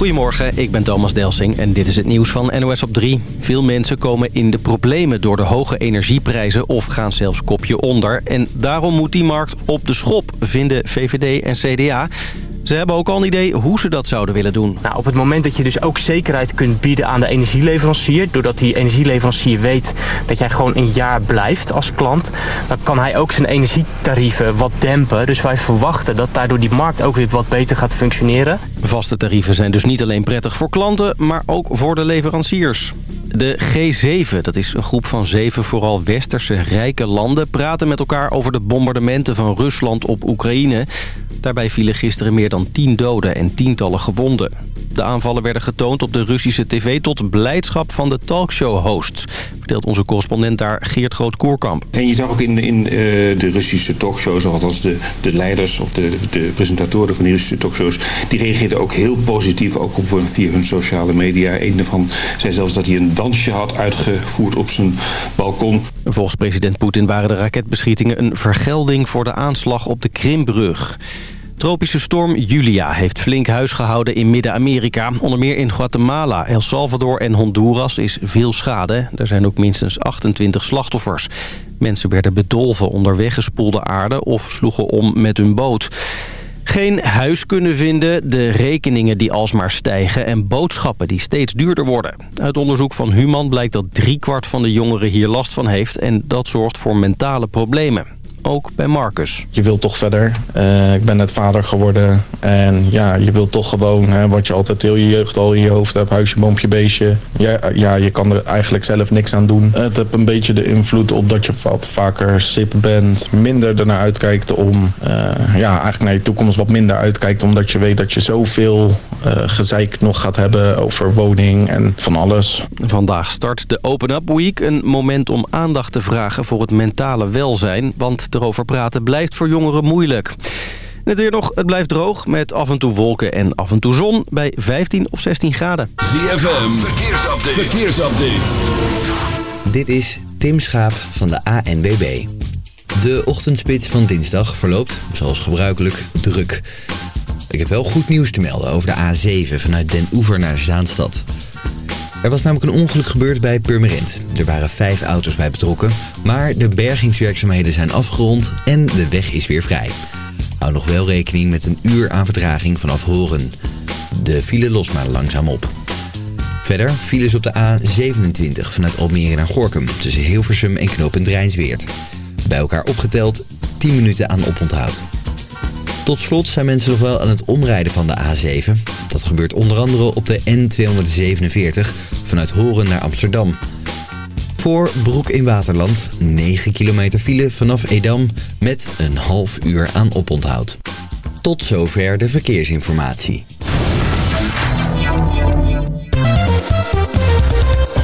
Goedemorgen, ik ben Thomas Delsing en dit is het nieuws van NOS op 3. Veel mensen komen in de problemen door de hoge energieprijzen of gaan zelfs kopje onder. En daarom moet die markt op de schop, vinden VVD en CDA. Ze hebben ook al een idee hoe ze dat zouden willen doen. Nou, op het moment dat je dus ook zekerheid kunt bieden aan de energieleverancier... doordat die energieleverancier weet dat jij gewoon een jaar blijft als klant... dan kan hij ook zijn energietarieven wat dempen. Dus wij verwachten dat daardoor die markt ook weer wat beter gaat functioneren. Vaste tarieven zijn dus niet alleen prettig voor klanten, maar ook voor de leveranciers. De G7, dat is een groep van zeven vooral westerse rijke landen... praten met elkaar over de bombardementen van Rusland op Oekraïne. Daarbij vielen gisteren meer dan 10 doden en tientallen gewonden. De aanvallen werden getoond op de Russische tv tot blijdschap van de talkshow-hosts. Vertelt onze correspondent daar Geert Groot-Koerkamp. En je zag ook in, in uh, de Russische talkshows, althans de, de leiders of de, de presentatoren van die Russische talkshows... die reageerden ook heel positief ook op, via hun sociale media. Een daarvan zei zelfs dat hij een dansje had uitgevoerd op zijn balkon. Volgens president Poetin waren de raketbeschietingen een vergelding voor de aanslag op de Krimbrug. Tropische storm Julia heeft flink huis gehouden in Midden-Amerika. Onder meer in Guatemala, El Salvador en Honduras is veel schade. Er zijn ook minstens 28 slachtoffers. Mensen werden bedolven onder weggespoelde aarde of sloegen om met hun boot. Geen huis kunnen vinden, de rekeningen die alsmaar stijgen... en boodschappen die steeds duurder worden. Uit onderzoek van Human blijkt dat driekwart van de jongeren hier last van heeft... en dat zorgt voor mentale problemen ook bij Marcus. Je wilt toch verder. Uh, ik ben net vader geworden. En ja, je wilt toch gewoon, hè, wat je altijd heel je jeugd al in je hoofd hebt. Huisje, boompje, beestje. Ja, ja, je kan er eigenlijk zelf niks aan doen. Het heeft een beetje de invloed op dat je wat vaker sip bent. Minder ernaar uitkijkt om, uh, ja, eigenlijk naar je toekomst wat minder uitkijkt. Omdat je weet dat je zoveel gezeik nog gaat hebben over woning en van alles. Vandaag start de Open Up Week. Een moment om aandacht te vragen voor het mentale welzijn. Want erover praten blijft voor jongeren moeilijk. Net weer nog, het blijft droog met af en toe wolken en af en toe zon bij 15 of 16 graden. ZFM, verkeersupdate. verkeersupdate. Dit is Tim Schaap van de ANWB. De ochtendspits van dinsdag verloopt, zoals gebruikelijk, druk. Ik heb wel goed nieuws te melden over de A7 vanuit Den Oever naar Zaanstad. Er was namelijk een ongeluk gebeurd bij Purmerend. Er waren vijf auto's bij betrokken, maar de bergingswerkzaamheden zijn afgerond en de weg is weer vrij. Hou nog wel rekening met een uur aan vertraging vanaf Horen. De file lost maar langzaam op. Verder files op de A27 vanuit Almere naar Gorkum tussen Hilversum en knooppunt. Bij elkaar opgeteld 10 minuten aan oponthoud. Tot slot zijn mensen nog wel aan het omrijden van de A7. Dat gebeurt onder andere op de N247 vanuit Horen naar Amsterdam. Voor Broek in Waterland 9 kilometer file vanaf Edam met een half uur aan oponthoud. Tot zover de verkeersinformatie.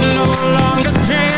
No longer jail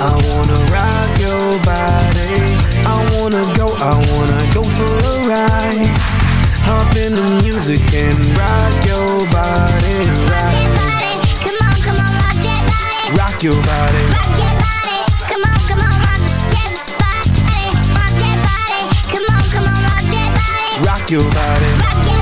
I wanna rock your body. I wanna go, I wanna go for a ride. Hop in the music and rock your body Rock, your body, come on, come on, rock your body. Rock your body, come on, come on, rock body. Rock body, come on, come on, rock body. Rock your body.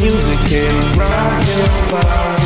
music and rock your body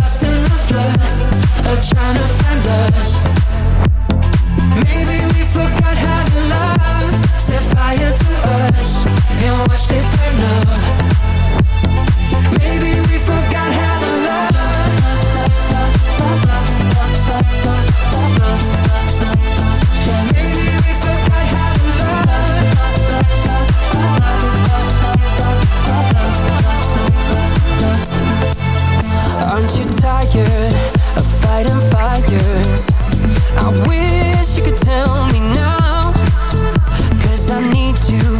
lost in the flood trying to find us. Maybe we forgot how to love Set fire to us And watched it burn up. Maybe we forgot how of fighting fires? I wish you could tell me now Cause I need you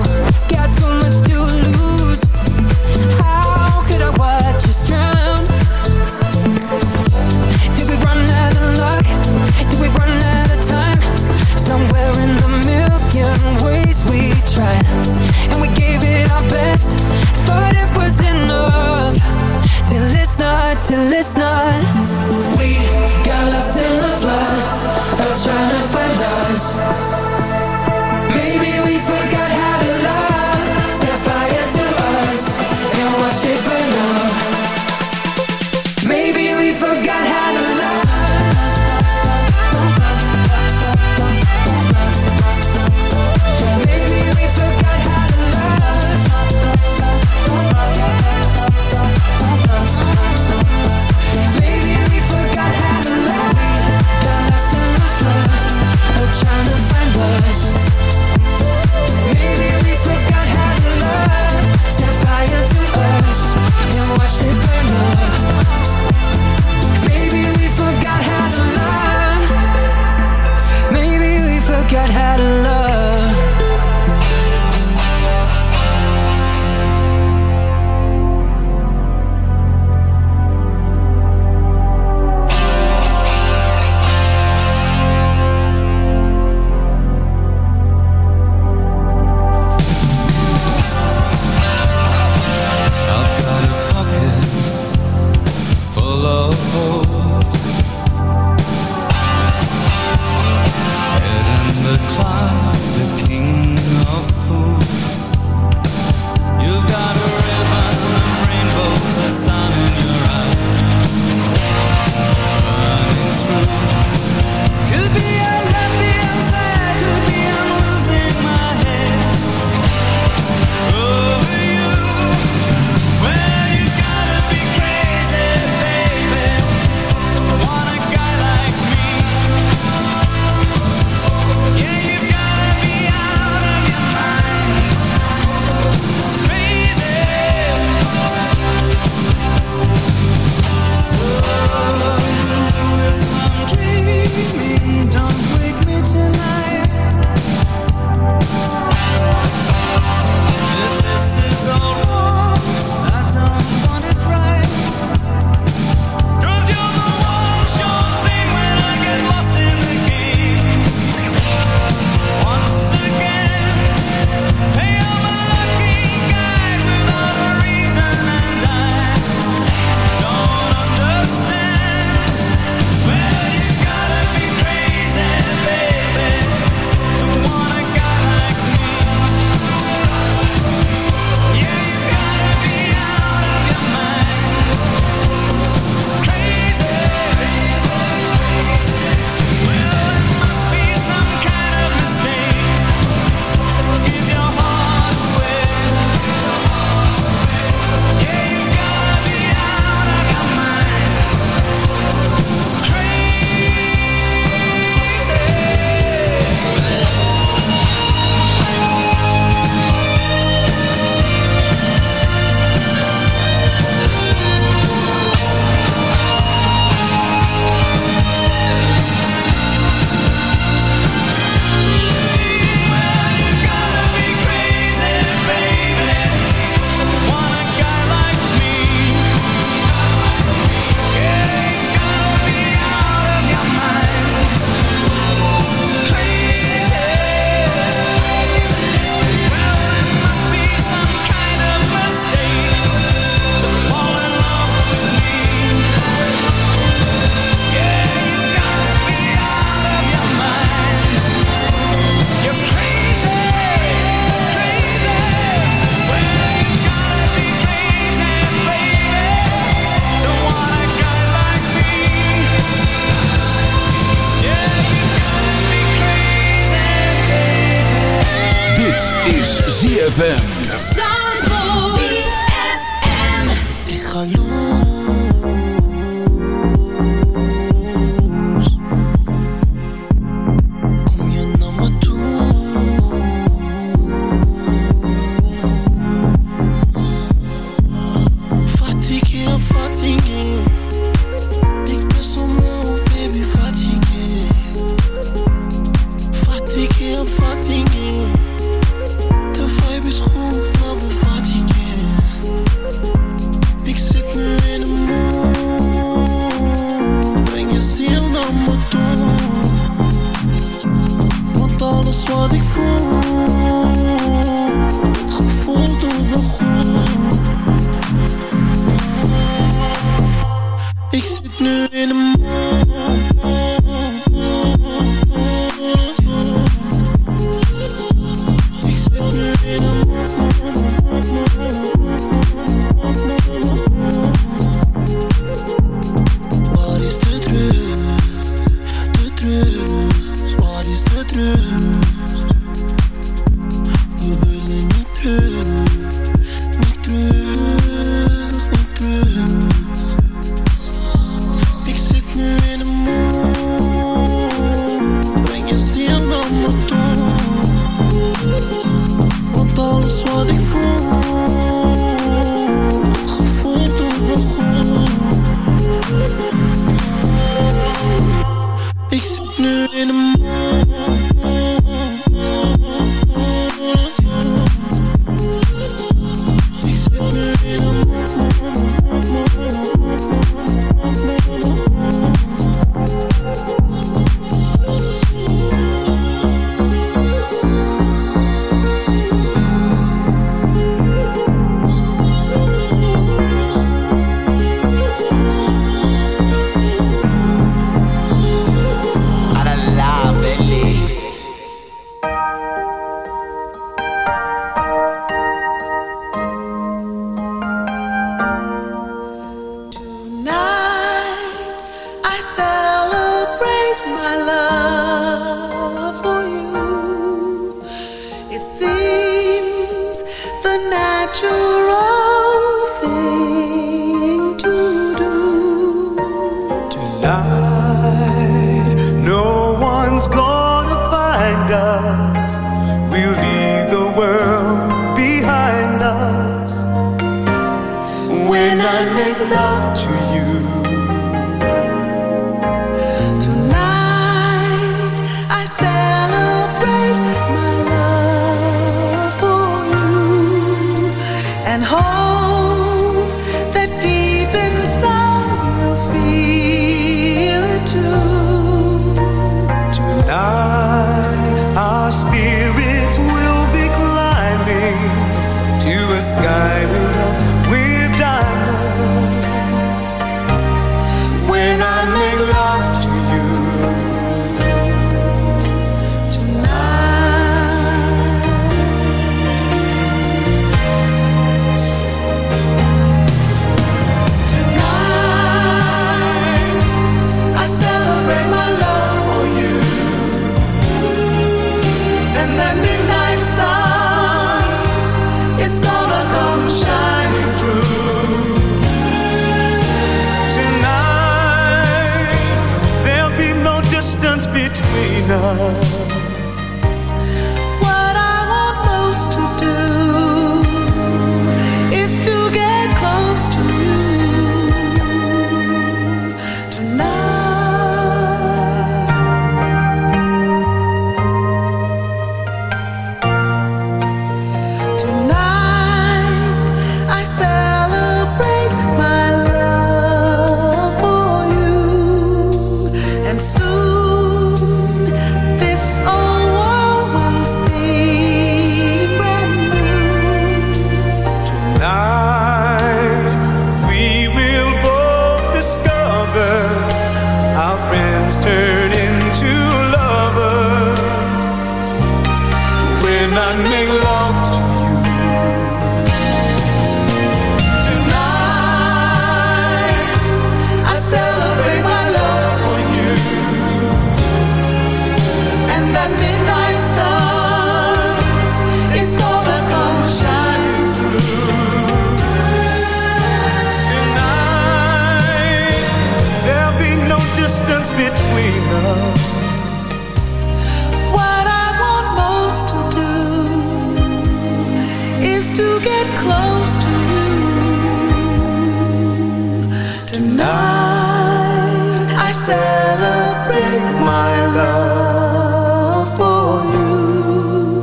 Tonight I celebrate my love for you.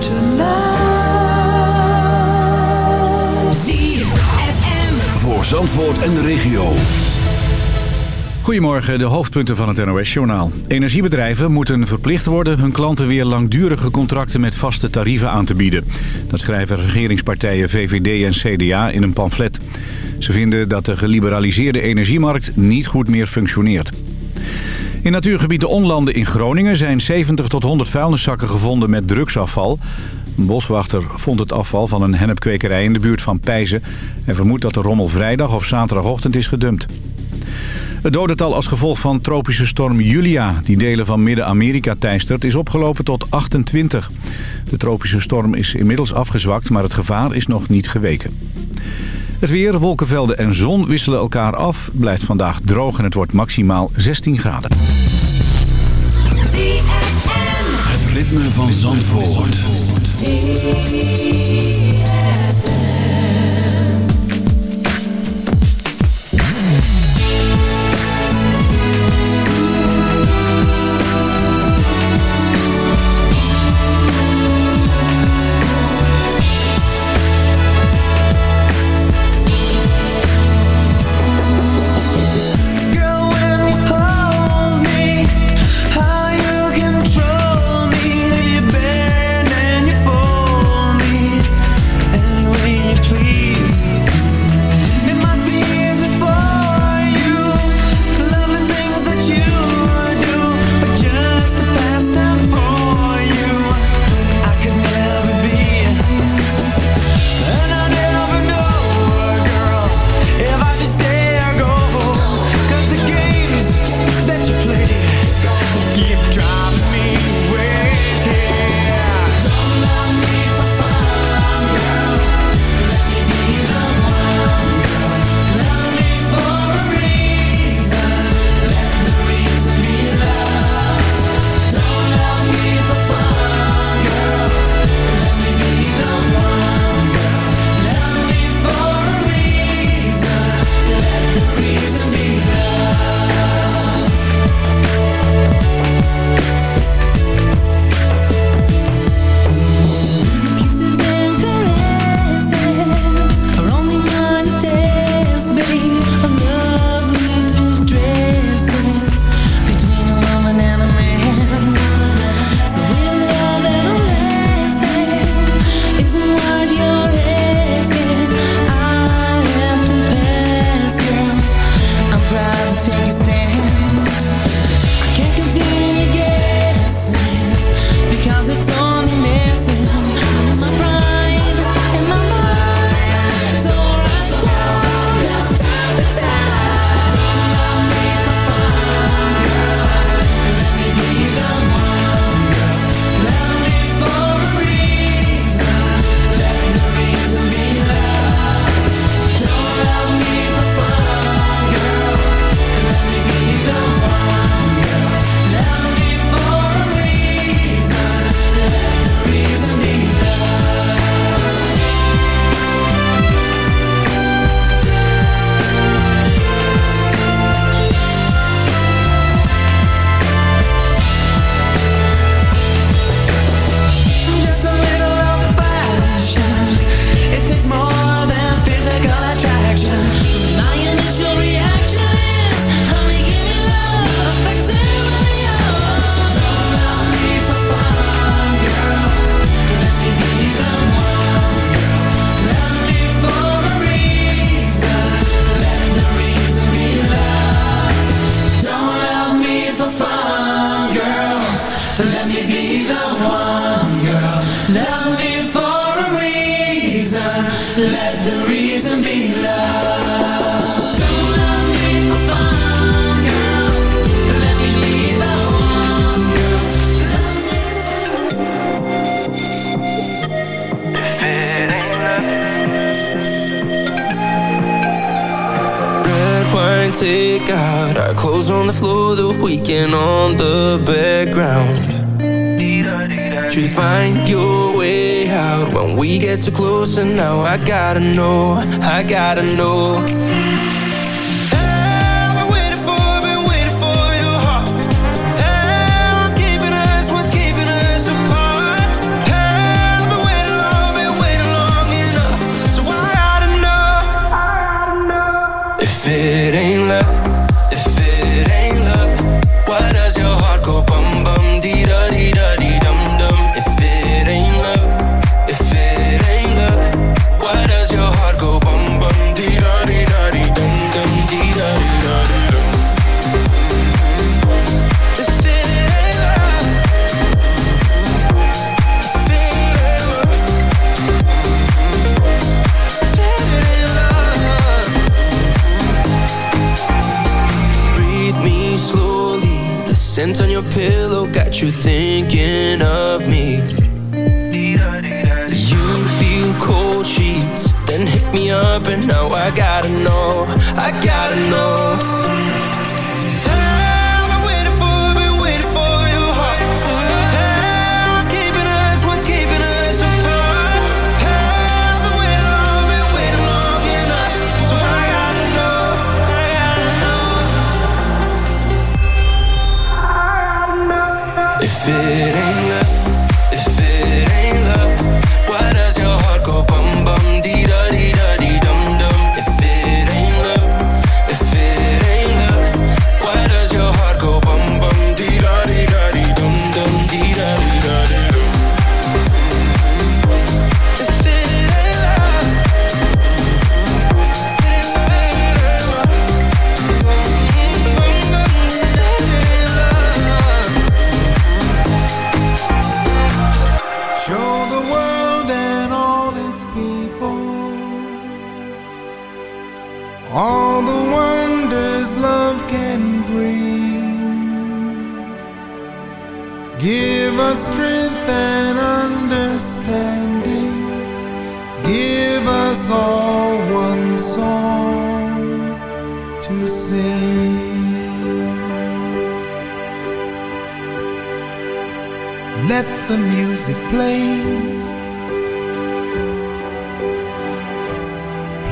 Tonight. Voor Zandvoort en de regio. Goedemorgen, de hoofdpunten van het NOS-journaal. Energiebedrijven moeten verplicht worden hun klanten weer langdurige contracten met vaste tarieven aan te bieden. Dat schrijven regeringspartijen VVD en CDA in een pamflet. Ze vinden dat de geliberaliseerde energiemarkt niet goed meer functioneert. In natuurgebied de Onlanden in Groningen zijn 70 tot 100 vuilniszakken gevonden met drugsafval. Een boswachter vond het afval van een hennepkwekerij in de buurt van Pijzen... en vermoedt dat de rommel vrijdag of zaterdagochtend is gedumpt. Het dodental als gevolg van tropische storm Julia, die delen van Midden-Amerika teistert, is opgelopen tot 28. De tropische storm is inmiddels afgezwakt, maar het gevaar is nog niet geweken. Het weer, wolkenvelden en zon wisselen elkaar af. Blijft vandaag droog en het wordt maximaal 16 graden. Het ritme van Zandvoort. you think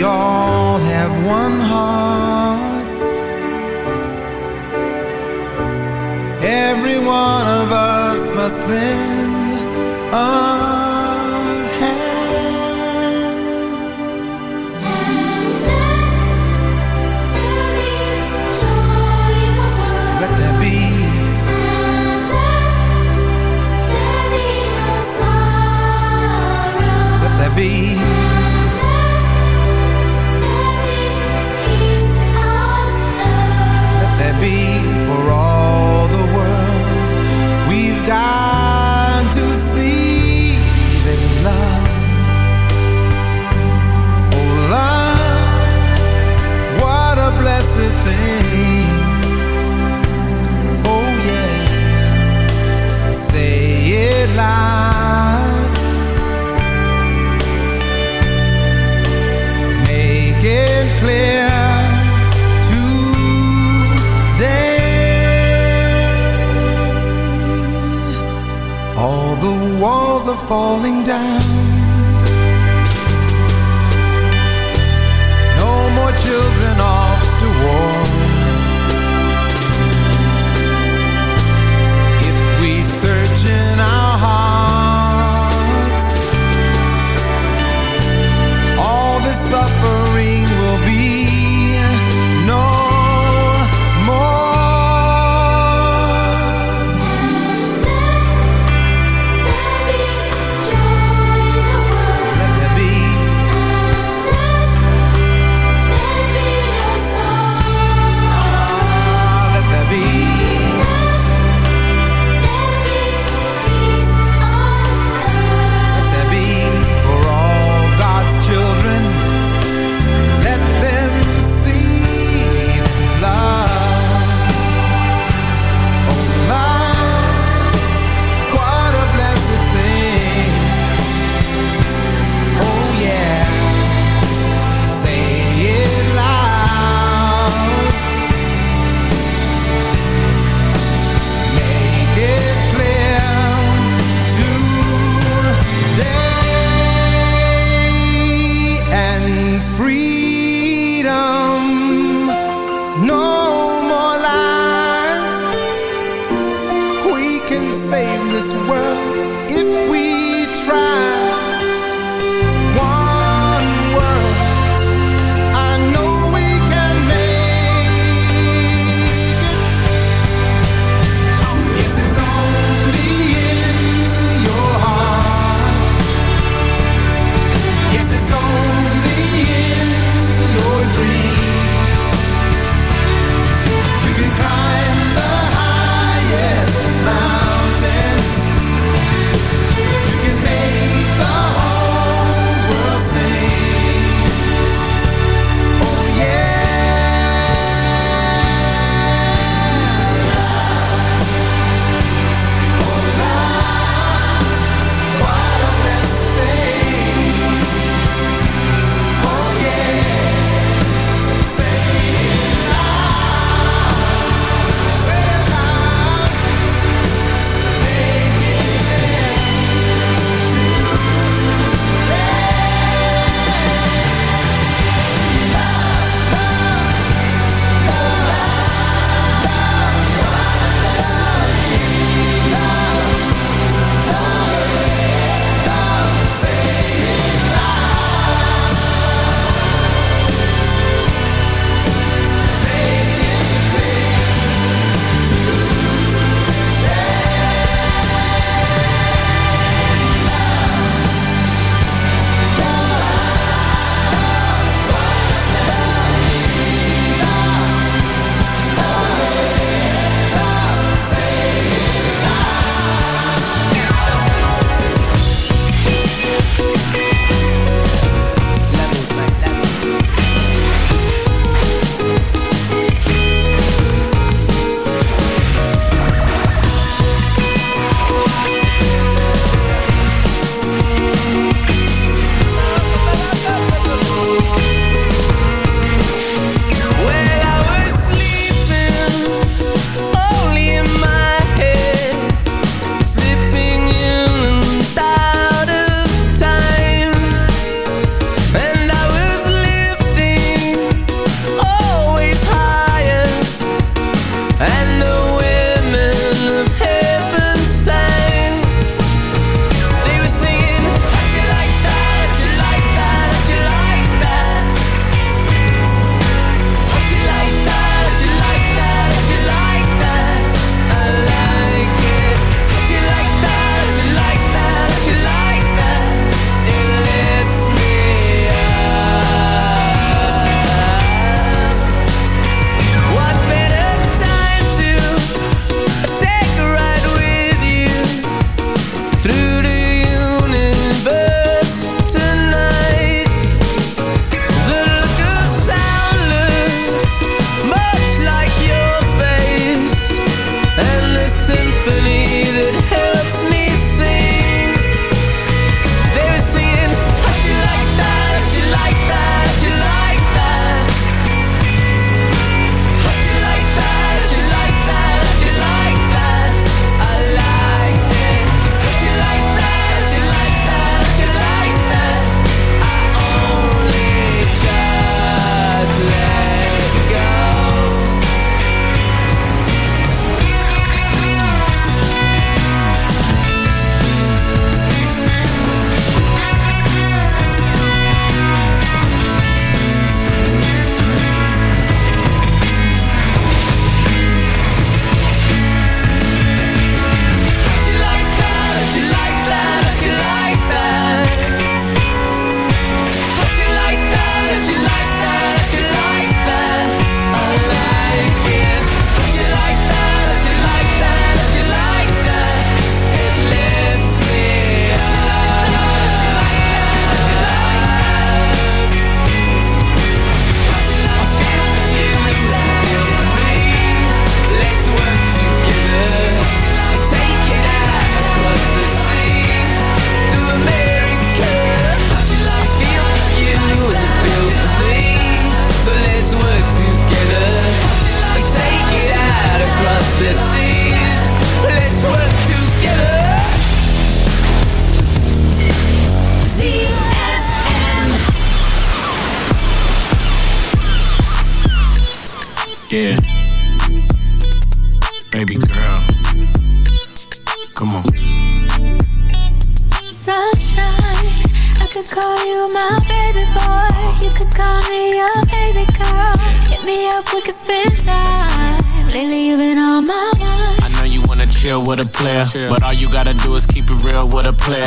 we all have one heart. Every one of us must lend a hand. Let there be joy Let there be Let there be falling down.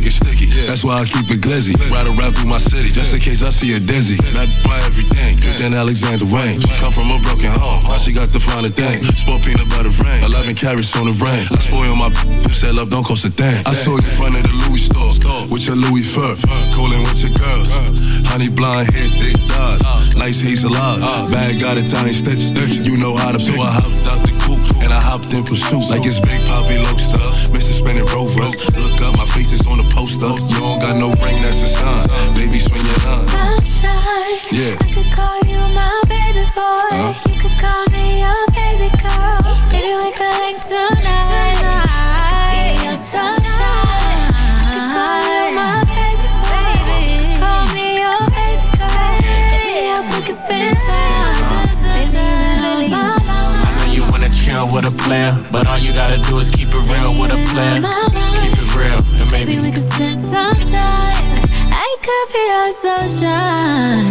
shit get sticky. That's why I keep it glizzy. Ride around through my city. Just in case I see a dizzy. Not by everything. Than Alexander Wang. Come from a broken home. Now she got the finer thing. Sport peanut butter rain. 11 carats on the rain. I spoil my who said love don't cost a thing. I saw you in front of the Louis store. With your Louis fur. Cooling with your girls. Honey blonde hair, thick thighs. Nice hazel eyes. Bag got Italian stitches. You know how to pick. So I hopped out the coupe and I hopped in pursuit. Like it's Big Poppy Lobster. Mr. Spinning Rovers. Look up, my face is on the poster. You don't got no ring, that's a sign. Baby, swing your line. Sunshine. Yeah. I could call you my baby boy. Uh-huh. You could call me your baby girl. Maybe we could link tonight. I could be your sunshine. I could call you my baby boy. You could call me your baby girl. Hit me up, we could spend time. Baby, you been on my mind. I know you wanna chill with a player, but all you gotta do is keep it real with a player. Real, and maybe Maybe we could spend some time. I could be your sunshine.